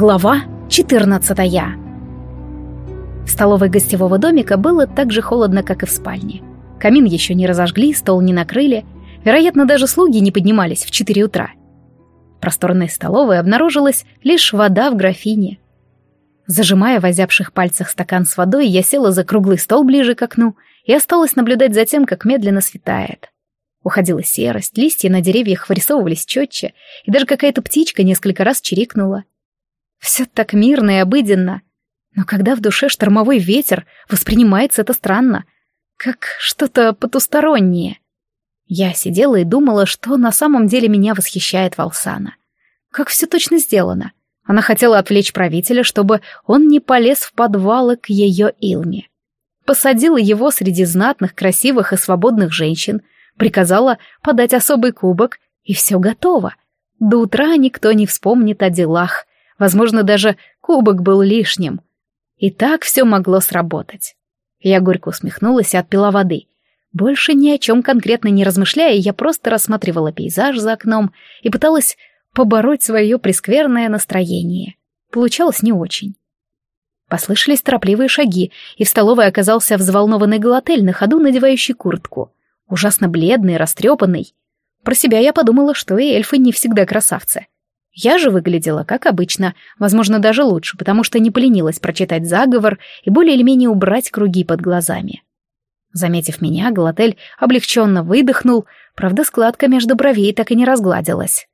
Глава 14 В столовой гостевого домика было так же холодно, как и в спальне. Камин еще не разожгли, стол не накрыли. Вероятно, даже слуги не поднимались в 4 утра. В просторной столовой обнаружилась лишь вода в графине. Зажимая в озябших пальцах стакан с водой, я села за круглый стол ближе к окну и осталась наблюдать за тем, как медленно светает. Уходила серость, листья на деревьях вырисовывались четче, и даже какая-то птичка несколько раз чирикнула. Все так мирно и обыденно. Но когда в душе штормовой ветер, воспринимается это странно, как что-то потустороннее. Я сидела и думала, что на самом деле меня восхищает Волсана. Как все точно сделано. Она хотела отвлечь правителя, чтобы он не полез в подвалы к ее Илме. Посадила его среди знатных, красивых и свободных женщин, приказала подать особый кубок, и все готово. До утра никто не вспомнит о делах, Возможно, даже кубок был лишним. И так все могло сработать. Я горько усмехнулась и отпила воды. Больше ни о чем конкретно не размышляя, я просто рассматривала пейзаж за окном и пыталась побороть свое прескверное настроение. Получалось не очень. Послышались торопливые шаги, и в столовой оказался взволнованный Галатель на ходу надевающий куртку. Ужасно бледный, растрепанный. Про себя я подумала, что и эльфы не всегда красавцы. Я же выглядела как обычно, возможно, даже лучше, потому что не поленилась прочитать заговор и более или менее убрать круги под глазами. Заметив меня, Галатель облегченно выдохнул, правда, складка между бровей так и не разгладилась.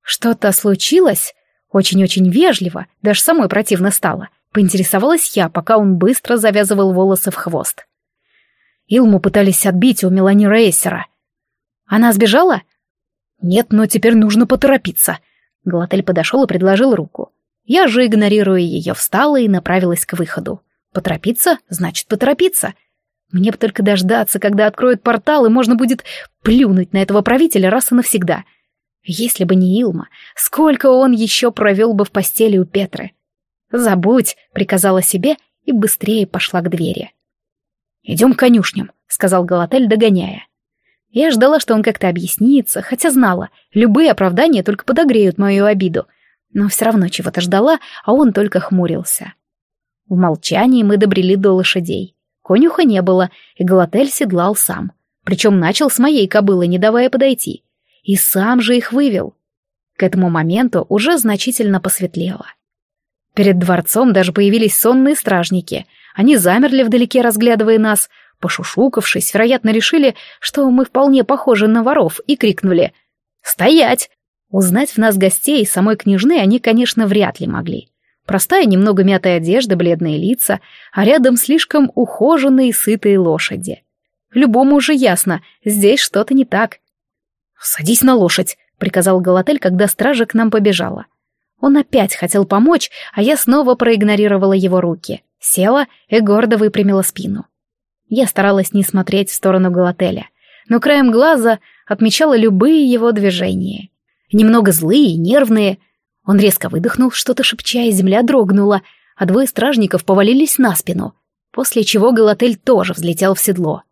«Что-то случилось?» Очень-очень вежливо, даже самой противно стало. Поинтересовалась я, пока он быстро завязывал волосы в хвост. Илму пытались отбить у Мелани Рейсера. «Она сбежала?» «Нет, но теперь нужно поторопиться», Галатель подошел и предложил руку. Я же, игнорируя ее, встала и направилась к выходу. Поторопиться значит поторопиться. Мне бы только дождаться, когда откроют портал, и можно будет плюнуть на этого правителя раз и навсегда. Если бы не Илма, сколько он еще провел бы в постели у Петры. «Забудь», — приказала себе и быстрее пошла к двери. «Идем к конюшням», — сказал Галатель, догоняя. Я ждала, что он как-то объяснится, хотя знала, любые оправдания только подогреют мою обиду. Но все равно чего-то ждала, а он только хмурился. В молчании мы добрели до лошадей. Конюха не было, и Галатель седлал сам. Причем начал с моей кобылы, не давая подойти. И сам же их вывел. К этому моменту уже значительно посветлело. Перед дворцом даже появились сонные стражники. Они замерли вдалеке, разглядывая нас, Пошушукавшись, вероятно, решили, что мы вполне похожи на воров, и крикнули «Стоять!». Узнать в нас гостей самой княжны они, конечно, вряд ли могли. Простая, немного мятая одежда, бледные лица, а рядом слишком ухоженные сытые лошади. Любому уже ясно, здесь что-то не так. «Садись на лошадь», — приказал Галатель, когда стража к нам побежала. Он опять хотел помочь, а я снова проигнорировала его руки. Села и гордо выпрямила спину. Я старалась не смотреть в сторону Галателя, но краем глаза отмечала любые его движения. Немного злые, нервные. Он резко выдохнул, что-то шепча, и земля дрогнула, а двое стражников повалились на спину, после чего Галатель тоже взлетел в седло.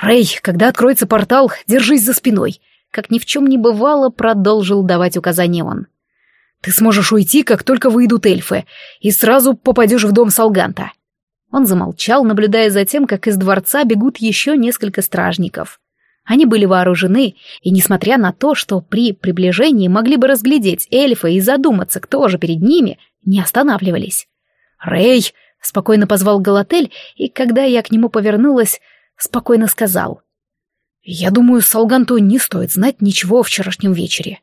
«Рэй, когда откроется портал, держись за спиной!» Как ни в чем не бывало, продолжил давать указания он. «Ты сможешь уйти, как только выйдут эльфы, и сразу попадешь в дом Салганта. Он замолчал, наблюдая за тем, как из дворца бегут еще несколько стражников. Они были вооружены, и, несмотря на то, что при приближении могли бы разглядеть эльфа и задуматься, кто же перед ними, не останавливались. «Рэй!» — спокойно позвал Галатель, и, когда я к нему повернулась, спокойно сказал. «Я думаю, Салганту не стоит знать ничего о вчерашнем вечере.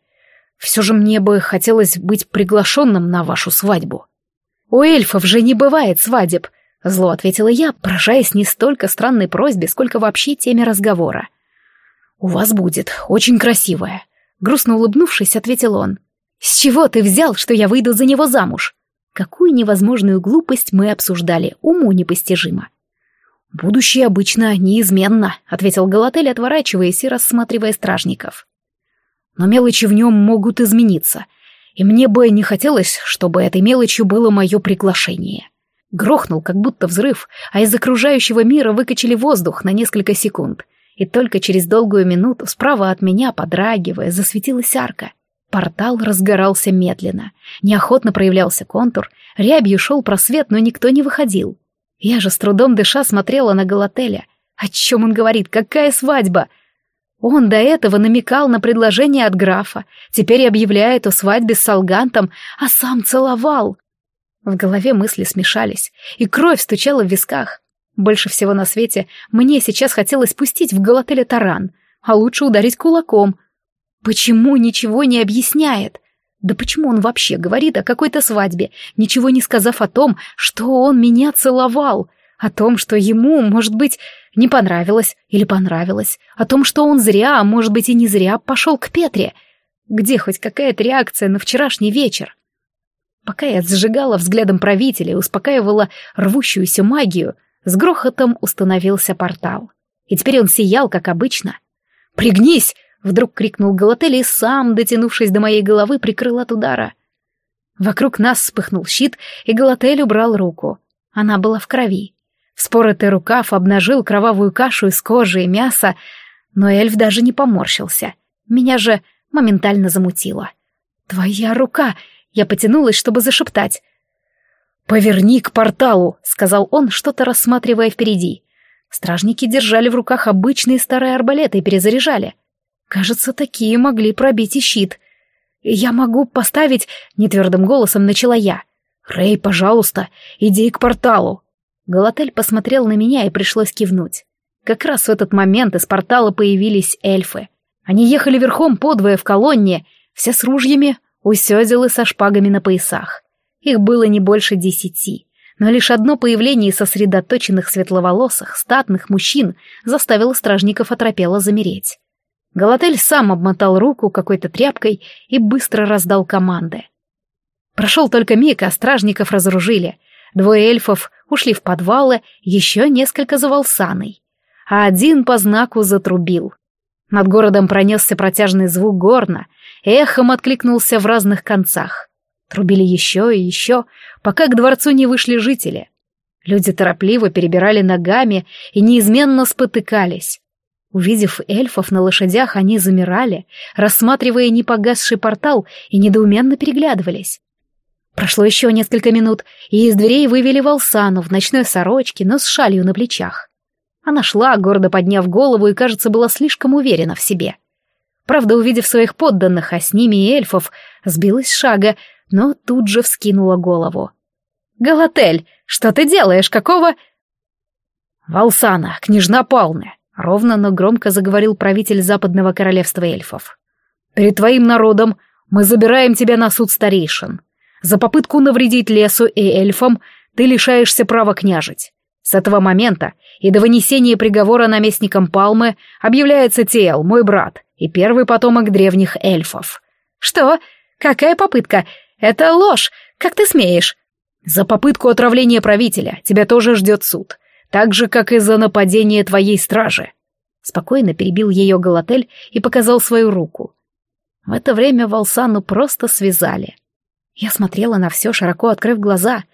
Все же мне бы хотелось быть приглашенным на вашу свадьбу». «У эльфов же не бывает свадеб», Зло ответила я, поражаясь не столько странной просьбе, сколько вообще теме разговора. «У вас будет, очень красивая», — грустно улыбнувшись, ответил он. «С чего ты взял, что я выйду за него замуж?» Какую невозможную глупость мы обсуждали, уму непостижимо. «Будущее обычно неизменно», — ответил Галатель, отворачиваясь и рассматривая стражников. «Но мелочи в нем могут измениться, и мне бы не хотелось, чтобы этой мелочью было мое приглашение». Грохнул, как будто взрыв, а из окружающего мира выкачали воздух на несколько секунд. И только через долгую минуту справа от меня, подрагивая, засветилась арка. Портал разгорался медленно. Неохотно проявлялся контур, рябью шел просвет, но никто не выходил. Я же с трудом дыша смотрела на Галателя. О чем он говорит? Какая свадьба? Он до этого намекал на предложение от графа, теперь объявляет о свадьбе с Салгантом, а сам целовал. В голове мысли смешались, и кровь стучала в висках. Больше всего на свете мне сейчас хотелось пустить в Галателя таран, а лучше ударить кулаком. Почему ничего не объясняет? Да почему он вообще говорит о какой-то свадьбе, ничего не сказав о том, что он меня целовал, о том, что ему, может быть, не понравилось или понравилось, о том, что он зря, а может быть и не зря, пошел к Петре. Где хоть какая-то реакция на вчерашний вечер? Пока я сжигала взглядом правителя и успокаивала рвущуюся магию, с грохотом установился портал. И теперь он сиял, как обычно. «Пригнись!» — вдруг крикнул Галатель и сам, дотянувшись до моей головы, прикрыл от удара. Вокруг нас вспыхнул щит, и Галатель убрал руку. Она была в крови. Вспоротый рукав обнажил кровавую кашу из кожи и мяса, но эльф даже не поморщился. Меня же моментально замутило. «Твоя рука!» Я потянулась, чтобы зашептать. «Поверни к порталу», — сказал он, что-то рассматривая впереди. Стражники держали в руках обычные старые арбалеты и перезаряжали. Кажется, такие могли пробить и щит. «Я могу поставить...» — нетвердым голосом начала я. «Рэй, пожалуйста, иди к порталу», Галатель посмотрел на меня и пришлось кивнуть. Как раз в этот момент из портала появились эльфы. Они ехали верхом подвое в колонне, все с ружьями, у сёзелы со шпагами на поясах. Их было не больше десяти, но лишь одно появление сосредоточенных светловолосых, статных мужчин заставило стражников оторопело замереть. Галатель сам обмотал руку какой-то тряпкой и быстро раздал команды. Прошел только миг, а стражников разоружили — Двое эльфов ушли в подвалы, еще несколько за волсаной. А один по знаку затрубил. Над городом пронесся протяжный звук горна, эхом откликнулся в разных концах. Трубили еще и еще, пока к дворцу не вышли жители. Люди торопливо перебирали ногами и неизменно спотыкались. Увидев эльфов на лошадях, они замирали, рассматривая непогасший портал и недоуменно переглядывались. Прошло еще несколько минут, и из дверей вывели Волсану в ночной сорочке, но с шалью на плечах. Она шла, гордо подняв голову, и, кажется, была слишком уверена в себе. Правда, увидев своих подданных, а с ними и эльфов, сбилась с шага, но тут же вскинула голову. «Галатель, что ты делаешь? Какого...» «Волсана, княжна Палны», — ровно, но громко заговорил правитель западного королевства эльфов. «Перед твоим народом мы забираем тебя на суд старейшин. За попытку навредить лесу и эльфам ты лишаешься права княжить. С этого момента и до вынесения приговора наместником Палмы объявляется Тиэл, мой брат, и первый потомок древних эльфов. Что? Какая попытка? Это ложь. Как ты смеешь? За попытку отравления правителя тебя тоже ждет суд, так же, как и за нападение твоей стражи. Спокойно перебил ее Галатель и показал свою руку. В это время Волсану просто связали. Я смотрела на все, широко открыв глаза.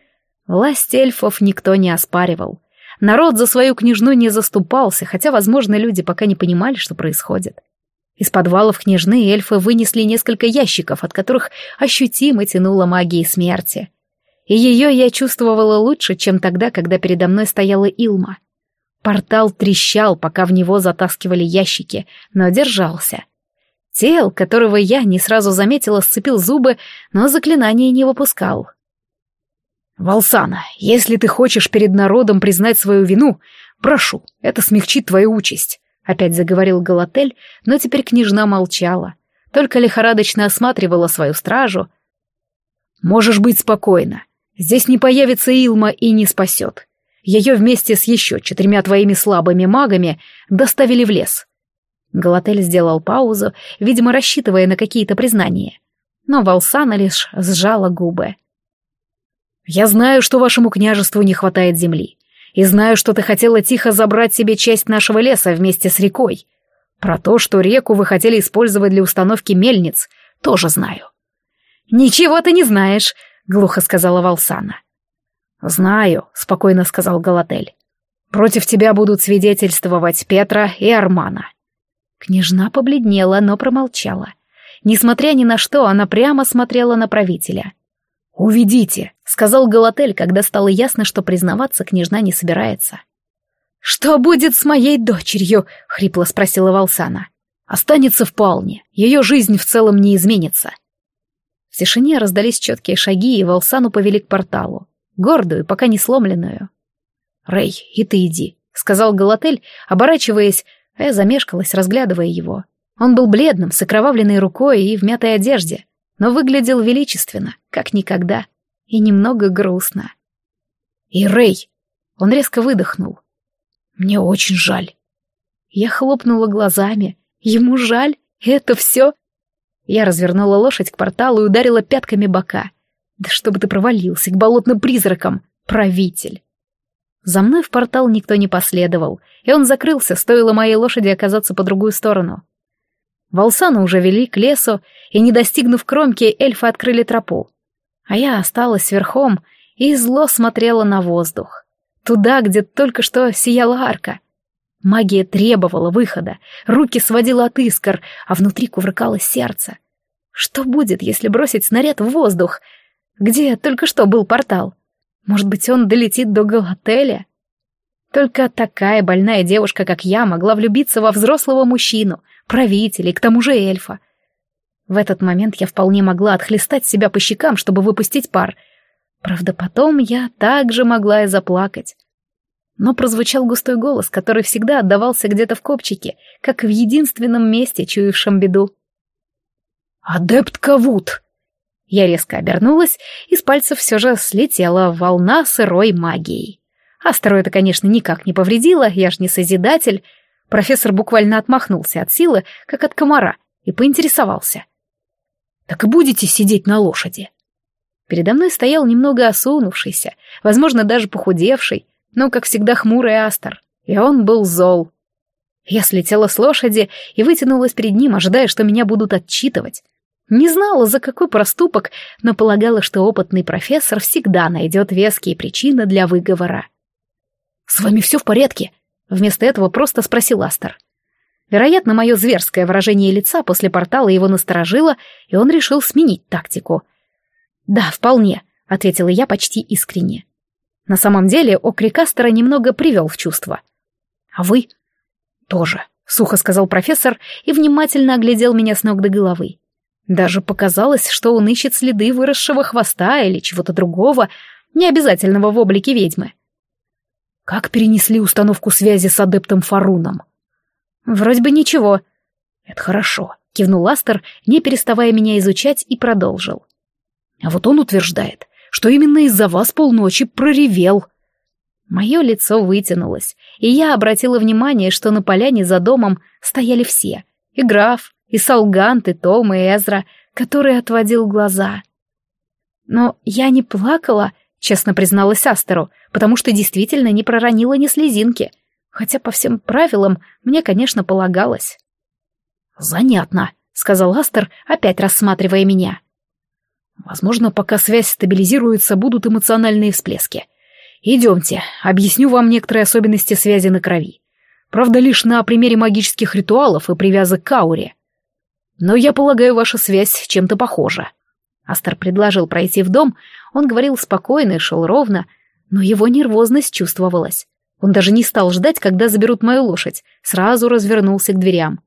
Власть эльфов никто не оспаривал. Народ за свою княжну не заступался, хотя, возможно, люди пока не понимали, что происходит. Из подвалов княжны эльфы вынесли несколько ящиков, от которых ощутимо тянуло магией смерти. И ее я чувствовала лучше, чем тогда, когда передо мной стояла Илма. Портал трещал, пока в него затаскивали ящики, но держался — Тел, которого я не сразу заметила, сцепил зубы, но заклинание не выпускал. «Волсана, если ты хочешь перед народом признать свою вину, прошу, это смягчит твою участь», — опять заговорил Галатель, но теперь княжна молчала, только лихорадочно осматривала свою стражу. «Можешь быть спокойна, здесь не появится Илма и не спасет. Ее вместе с еще четырьмя твоими слабыми магами доставили в лес. Галатель сделал паузу, видимо, рассчитывая на какие-то признания. Но Волсана лишь сжала губы. «Я знаю, что вашему княжеству не хватает земли, и знаю, что ты хотела тихо забрать себе часть нашего леса вместе с рекой. Про то, что реку вы хотели использовать для установки мельниц, тоже знаю». «Ничего ты не знаешь», — глухо сказала Волсана. «Знаю», — спокойно сказал Галатель. «Против тебя будут свидетельствовать Петра и Армана. Княжна побледнела, но промолчала. Несмотря ни на что, она прямо смотрела на правителя. «Уведите», — сказал Галатель, когда стало ясно, что признаваться княжна не собирается. «Что будет с моей дочерью?» — хрипло спросила Волсана. «Останется вполне. Ее жизнь в целом не изменится». В тишине раздались четкие шаги, и Волсану повели к порталу. Гордую, пока не сломленную. «Рэй, и ты иди», — сказал Галатель, оборачиваясь, а я замешкалась, разглядывая его. Он был бледным, с окровавленной рукой и в мятой одежде но выглядел величественно, как никогда, и немного грустно. «И Рэй!» Он резко выдохнул. «Мне очень жаль». Я хлопнула глазами. «Ему жаль? Это все?» Я развернула лошадь к порталу и ударила пятками бока. «Да чтобы ты провалился к болотным призракам, правитель!» За мной в портал никто не последовал, и он закрылся, стоило моей лошади оказаться по другую сторону. Волсана уже вели к лесу, и, не достигнув кромки, эльфы открыли тропу. А я осталась верхом и зло смотрела на воздух. Туда, где только что сияла арка. Магия требовала выхода, руки сводила от искр, а внутри кувыркалось сердце. Что будет, если бросить снаряд в воздух? Где только что был портал? Может быть, он долетит до Галателя? Только такая больная девушка, как я, могла влюбиться во взрослого мужчину, правителя и к тому же эльфа. В этот момент я вполне могла отхлестать себя по щекам, чтобы выпустить пар. Правда, потом я также могла и заплакать. Но прозвучал густой голос, который всегда отдавался где-то в копчике, как в единственном месте, чуявшем беду. «Адепт Кавут!» Я резко обернулась, и с пальцев все же слетела волна сырой магии. Астеру это, конечно, никак не повредило, я ж не созидатель. Профессор буквально отмахнулся от силы, как от комара, и поинтересовался. «Так и будете сидеть на лошади?» Передо мной стоял немного осунувшийся, возможно, даже похудевший, но, как всегда, хмурый Астер, и он был зол. Я слетела с лошади и вытянулась перед ним, ожидая, что меня будут отчитывать. Не знала, за какой проступок, но полагала, что опытный профессор всегда найдет веские причины для выговора. «С вами все в порядке?» Вместо этого просто спросил Астер. Вероятно, мое зверское выражение лица после портала его насторожило, и он решил сменить тактику. «Да, вполне», — ответила я почти искренне. На самом деле окрик Астера немного привел в чувство. «А вы?» «Тоже», — сухо сказал профессор и внимательно оглядел меня с ног до головы. Даже показалось, что он ищет следы выросшего хвоста или чего-то другого, не обязательного в облике ведьмы. Как перенесли установку связи с адептом Фаруном? Вроде бы ничего. Это хорошо, кивнул Астер, не переставая меня изучать, и продолжил. А вот он утверждает, что именно из-за вас полночи проревел. Мое лицо вытянулось, и я обратила внимание, что на поляне за домом стояли все. И граф, и Салгант, и Том, и Эзра, который отводил глаза. Но я не плакала, — честно призналась Астеру, потому что действительно не проронила ни слезинки, хотя по всем правилам мне, конечно, полагалось. «Занятно», — сказал Астер, опять рассматривая меня. «Возможно, пока связь стабилизируется, будут эмоциональные всплески. Идемте, объясню вам некоторые особенности связи на крови. Правда, лишь на примере магических ритуалов и привязок к ауре. Но я полагаю, ваша связь чем-то похожа». Астер предложил пройти в дом, он говорил спокойно и шел ровно, но его нервозность чувствовалась. Он даже не стал ждать, когда заберут мою лошадь, сразу развернулся к дверям.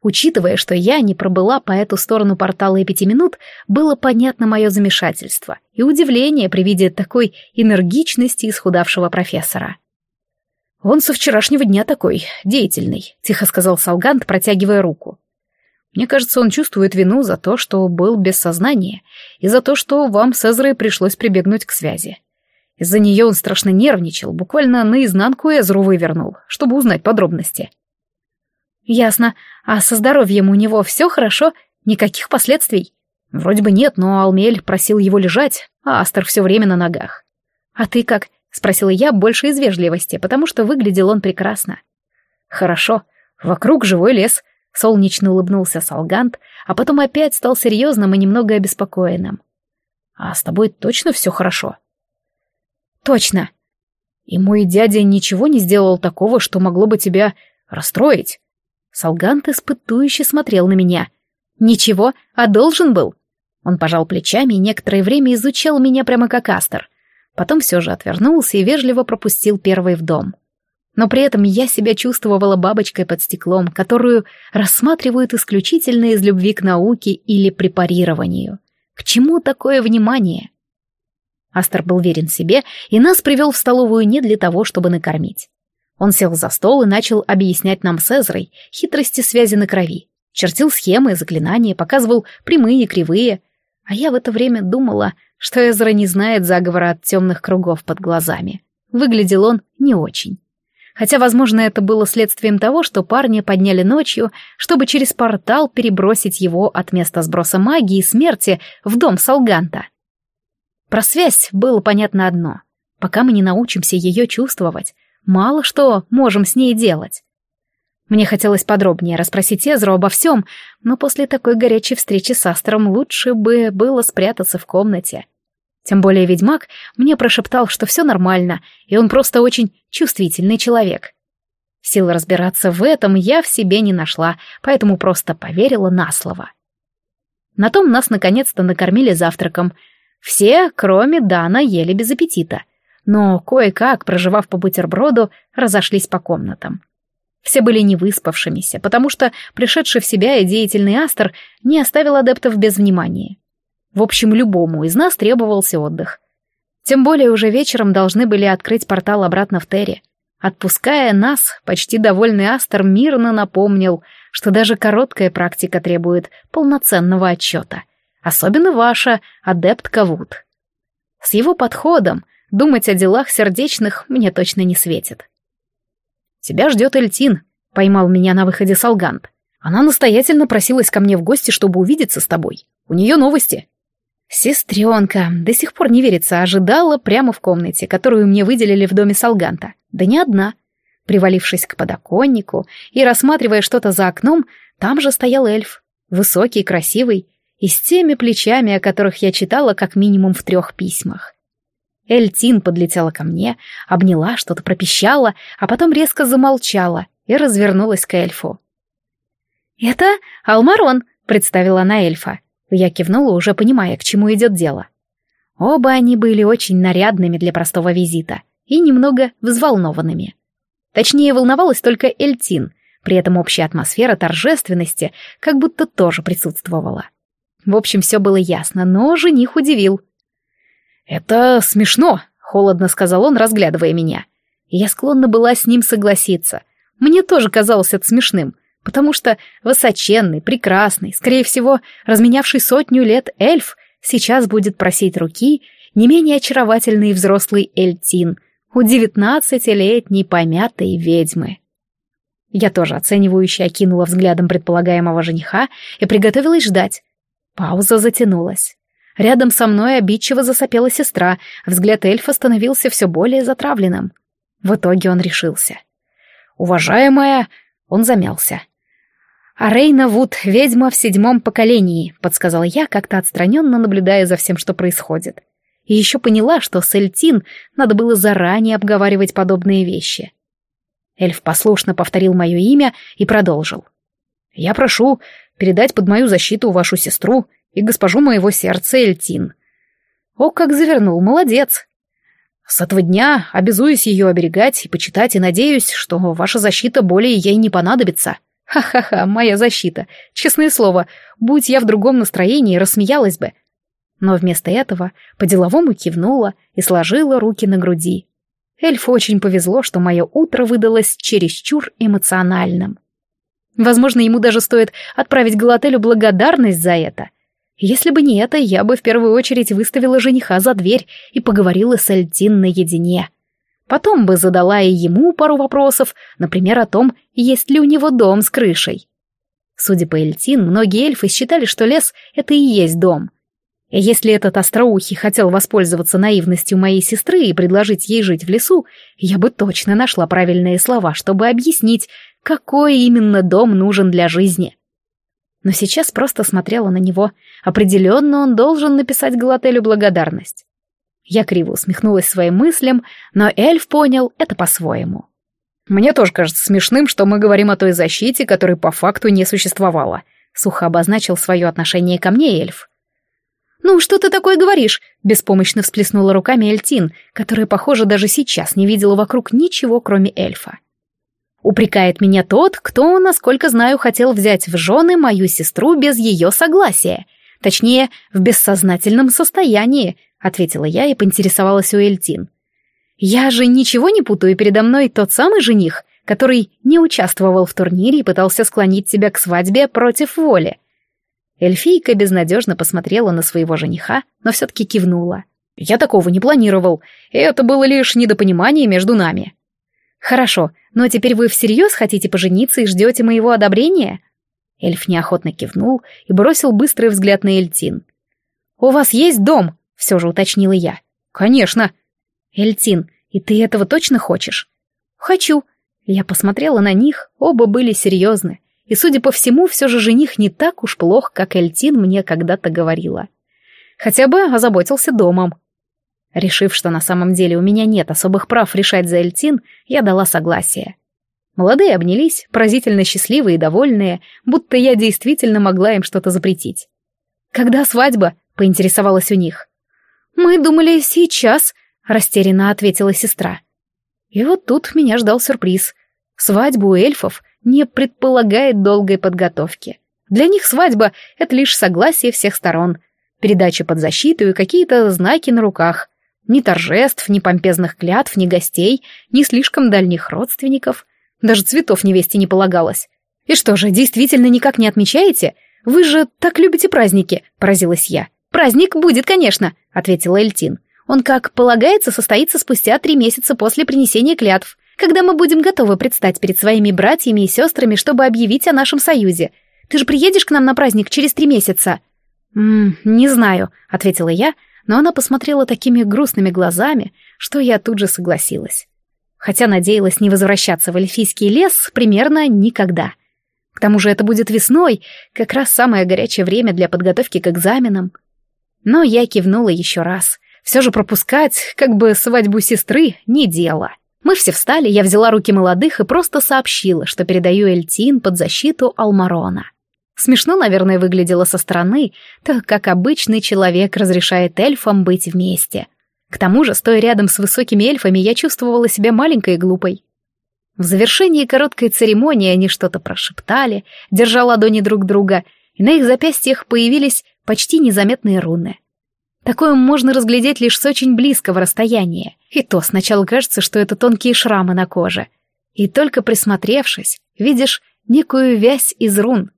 Учитывая, что я не пробыла по эту сторону портала и пяти минут, было понятно мое замешательство и удивление при виде такой энергичности исхудавшего профессора. «Он со вчерашнего дня такой, деятельный», — тихо сказал Салгант, протягивая руку. Мне кажется, он чувствует вину за то, что был без сознания, и за то, что вам с Эзрой пришлось прибегнуть к связи. Из-за нее он страшно нервничал, буквально наизнанку Эзру вывернул, чтобы узнать подробности. «Ясно. А со здоровьем у него все хорошо? Никаких последствий?» «Вроде бы нет, но Алмель просил его лежать, а Астер все время на ногах». «А ты как?» — спросила я больше из вежливости, потому что выглядел он прекрасно. «Хорошо. Вокруг живой лес. Солнечно улыбнулся Салгант, а потом опять стал серьезным и немного обеспокоенным. «А с тобой точно все хорошо?» «Точно!» «И мой дядя ничего не сделал такого, что могло бы тебя расстроить?» Салгант испытующе смотрел на меня. Ничего, а должен был. Он пожал плечами и некоторое время изучал меня прямо как Астер. Потом все же отвернулся и вежливо пропустил первый в дом. Но при этом я себя чувствовала бабочкой под стеклом, которую рассматривают исключительно из любви к науке или препарированию. К чему такое внимание? Астер был верен себе и нас привел в столовую не для того, чтобы накормить. Он сел за стол и начал объяснять нам с Эзрой хитрости связи на крови. Чертил схемы, заклинания, показывал прямые и кривые. А я в это время думала, что Эзра не знает заговора от темных кругов под глазами. Выглядел он не очень. Хотя, возможно, это было следствием того, что парня подняли ночью, чтобы через портал перебросить его от места сброса магии и смерти в дом Салганта. Про связь было понятно одно. Пока мы не научимся ее чувствовать, мало что можем с ней делать. Мне хотелось подробнее расспросить Эзру обо всем, но после такой горячей встречи с Астером лучше бы было спрятаться в комнате. Тем более ведьмак мне прошептал, что все нормально, и он просто очень чувствительный человек. Сил разбираться в этом я в себе не нашла, поэтому просто поверила на слово. На том нас наконец-то накормили завтраком. Все, кроме Дана, ели без аппетита. Но кое-как, проживав по бутерброду, разошлись по комнатам. Все были невыспавшимися, потому что пришедший в себя и деятельный Астер не оставил адептов без внимания. В общем, любому из нас требовался отдых. Тем более уже вечером должны были открыть портал обратно в Терри. Отпуская нас, почти довольный Астер мирно напомнил, что даже короткая практика требует полноценного отчета. Особенно ваша, адепт Кавут. С его подходом думать о делах сердечных мне точно не светит. «Тебя ждет Эльтин», — поймал меня на выходе Салгант. «Она настоятельно просилась ко мне в гости, чтобы увидеться с тобой. У нее новости». Сестренка, до сих пор не верится, ожидала прямо в комнате, которую мне выделили в доме Салганта. Да не одна. Привалившись к подоконнику и рассматривая что-то за окном, там же стоял эльф. Высокий, красивый, и с теми плечами, о которых я читала как минимум в трех письмах. Эльтин подлетела ко мне, обняла, что-то пропищала, а потом резко замолчала и развернулась к эльфу. «Это Алмарон», — представила она эльфа. Я кивнула, уже понимая, к чему идет дело. Оба они были очень нарядными для простого визита и немного взволнованными. Точнее, волновалась только Эльтин, при этом общая атмосфера торжественности как будто тоже присутствовала. В общем, все было ясно, но жених удивил. «Это смешно», — холодно сказал он, разглядывая меня. Я склонна была с ним согласиться. Мне тоже казалось это смешным, потому что высоченный, прекрасный, скорее всего, разменявший сотню лет эльф сейчас будет просить руки не менее очаровательный взрослый Эльтин у девятнадцатилетней помятой ведьмы. Я тоже оценивающе окинула взглядом предполагаемого жениха и приготовилась ждать. Пауза затянулась. Рядом со мной обидчиво засопела сестра, взгляд эльфа становился все более затравленным. В итоге он решился. «Уважаемая...» Он замялся. «А Рейна Вуд — ведьма в седьмом поколении», — подсказала я, как-то отстраненно наблюдая за всем, что происходит. И еще поняла, что с Эльтин надо было заранее обговаривать подобные вещи. Эльф послушно повторил мое имя и продолжил. «Я прошу передать под мою защиту вашу сестру и госпожу моего сердца Эльтин. О, как завернул, молодец. С этого дня обязуюсь ее оберегать и почитать, и надеюсь, что ваша защита более ей не понадобится. Ха-ха-ха, моя защита. Честное слово, будь я в другом настроении, рассмеялась бы. Но вместо этого по-деловому кивнула и сложила руки на груди. Эльфу очень повезло, что мое утро выдалось чересчур эмоциональным. Возможно, ему даже стоит отправить Галателю благодарность за это — если бы не это, я бы в первую очередь выставила жениха за дверь и поговорила с Эльтин наедине. Потом бы задала и ему пару вопросов, например, о том, есть ли у него дом с крышей. Судя по Эльтин, многие эльфы считали, что лес — это и есть дом. Если этот остроухий хотел воспользоваться наивностью моей сестры и предложить ей жить в лесу, я бы точно нашла правильные слова, чтобы объяснить, какой именно дом нужен для жизни но сейчас просто смотрела на него. Определенно он должен написать Галателю благодарность. Я криво усмехнулась своим мыслям, но эльф понял это по-своему. Мне тоже кажется смешным, что мы говорим о той защите, которой по факту не существовало. — сухо обозначил свое отношение ко мне эльф. «Ну, что ты такое говоришь?» — беспомощно всплеснула руками Эльтин, которая, похоже, даже сейчас не видела вокруг ничего, кроме эльфа. «Упрекает меня тот, кто, насколько знаю, хотел взять в жены мою сестру без ее согласия. Точнее, в бессознательном состоянии», — ответила я и поинтересовалась у Эльтин. «Я же ничего не путаю, передо мной тот самый жених, который не участвовал в турнире и пытался склонить тебя к свадьбе против воли». Эльфийка безнадежно посмотрела на своего жениха, но все-таки кивнула. «Я такого не планировал. Это было лишь недопонимание между нами». «Хорошо, но теперь вы всерьез хотите пожениться и ждете моего одобрения?» Эльф неохотно кивнул и бросил быстрый взгляд на Эльтин. «У вас есть дом?» — все же уточнила я. «Конечно». «Эльтин, и ты этого точно хочешь?» «Хочу». Я посмотрела на них, оба были серьезны. И, судя по всему, все же жених не так уж плох, как Эльтин мне когда-то говорила. Хотя бы озаботился домом. Решив, что на самом деле у меня нет особых прав решать за Эльтин, я дала согласие. Молодые обнялись, поразительно счастливые и довольные, будто я действительно могла им что-то запретить. «Когда свадьба?» — поинтересовалась у них. «Мы думали, сейчас», — растерянно ответила сестра. И вот тут меня ждал сюрприз. Свадьбу у эльфов не предполагает долгой подготовки. Для них свадьба — это лишь согласие всех сторон, передача под защиту и какие-то знаки на руках. Ни торжеств, ни помпезных клятв, ни гостей, ни слишком дальних родственников. Даже цветов невесте не полагалось. «И что же, действительно никак не отмечаете? Вы же так любите праздники», — поразилась я. «Праздник будет, конечно», — ответила Эльтин. «Он, как полагается, состоится спустя три месяца после принесения клятв когда мы будем готовы предстать перед своими братьями и сестрами, чтобы объявить о нашем союзе. Ты же приедешь к нам на праздник через три месяца?» «Ммм, не знаю», — ответила я, но она посмотрела такими грустными глазами, что я тут же согласилась. Хотя надеялась не возвращаться в эльфийский лес примерно никогда. К тому же это будет весной, как раз самое горячее время для подготовки к экзаменам. Но я кивнула еще раз. Все же пропускать, как бы свадьбу сестры, не дело. Мы все встали, я взяла руки молодых и просто сообщила, что передаю Эльтин под защиту Алмарона. Смешно, наверное, выглядело со стороны, так как обычный человек разрешает эльфам быть вместе. К тому же, стоя рядом с высокими эльфами, я чувствовала себя маленькой и глупой. В завершении короткой церемонии они что-то прошептали, держа ладони друг друга, и на их запястьях появились почти незаметные руны. Такое можно разглядеть лишь с очень близкого расстояния. И то сначала кажется, что это тонкие шрамы на коже. И только присмотревшись, видишь некую вязь из рун.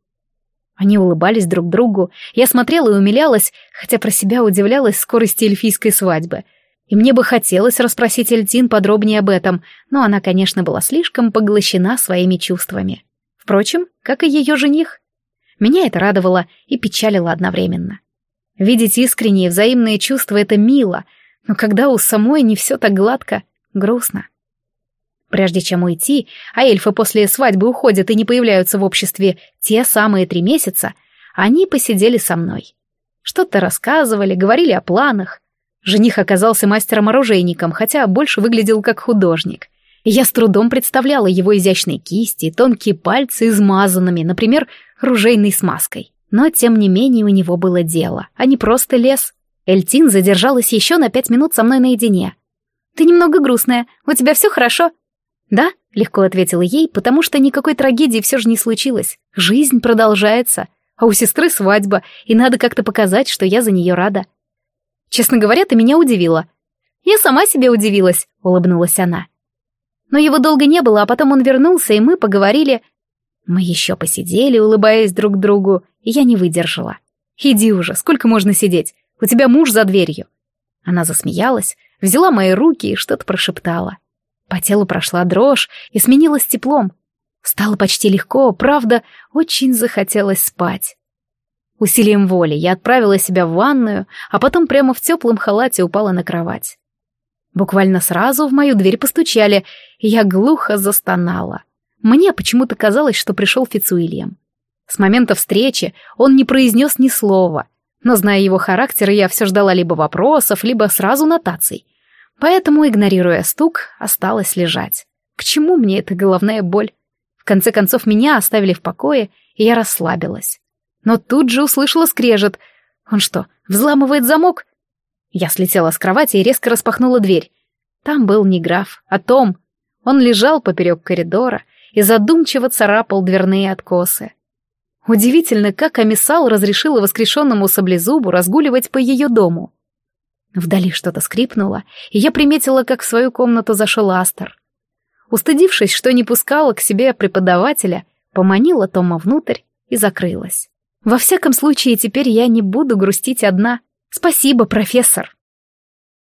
Они улыбались друг другу. Я смотрела и умилялась, хотя про себя удивлялась скорости эльфийской свадьбы. И мне бы хотелось расспросить Эльтин подробнее об этом, но она, конечно, была слишком поглощена своими чувствами. Впрочем, как и ее жених. Меня это радовало и печалило одновременно. Видеть искренние взаимные чувства — это мило, но когда у самой не все так гладко, грустно. Прежде чем уйти, а эльфы после свадьбы уходят и не появляются в обществе те самые три месяца, они посидели со мной. Что-то рассказывали, говорили о планах. Жених оказался мастером-оружейником, хотя больше выглядел как художник. Я с трудом представляла его изящные кисти тонкие пальцы измазанными, например, ружейной смазкой. Но, тем не менее, у него было дело, а не просто лес. Эльтин задержалась еще на пять минут со мной наедине. «Ты немного грустная. У тебя все хорошо?» «Да», — легко ответила ей, потому что никакой трагедии все же не случилось. Жизнь продолжается, а у сестры свадьба, и надо как-то показать, что я за нее рада. Честно говоря, ты меня удивила. Я сама себе удивилась, улыбнулась она. Но его долго не было, а потом он вернулся, и мы поговорили. Мы еще посидели, улыбаясь друг другу, и я не выдержала. «Иди уже, сколько можно сидеть? У тебя муж за дверью». Она засмеялась, взяла мои руки и что-то прошептала. По телу прошла дрожь и сменилась теплом. Стало почти легко, правда, очень захотелось спать. Усилием воли я отправила себя в ванную, а потом прямо в теплом халате упала на кровать. Буквально сразу в мою дверь постучали, и я глухо застонала. Мне почему-то казалось, что пришел Фицуильям. С момента встречи он не произнес ни слова, но, зная его характер, я все ждала либо вопросов, либо сразу нотаций. Поэтому, игнорируя стук, осталось лежать. К чему мне эта головная боль? В конце концов, меня оставили в покое, и я расслабилась. но тут же услышала скрежет. Он что, взламывает замок? Я слетела с кровати и резко распахнула дверь. Там был не граф, а Том. Он лежал поперек коридора и задумчиво царапал дверные откосы. Удивительно, как Амисал разрешила воскрешенному саблезубу разгуливать по ее дому. Вдали что-то скрипнуло, и я приметила, как в свою комнату зашел Астер. Устыдившись, что не пускала к себе преподавателя, поманила Тома внутрь и закрылась. Во всяком случае, теперь я не буду грустить одна. Спасибо, профессор.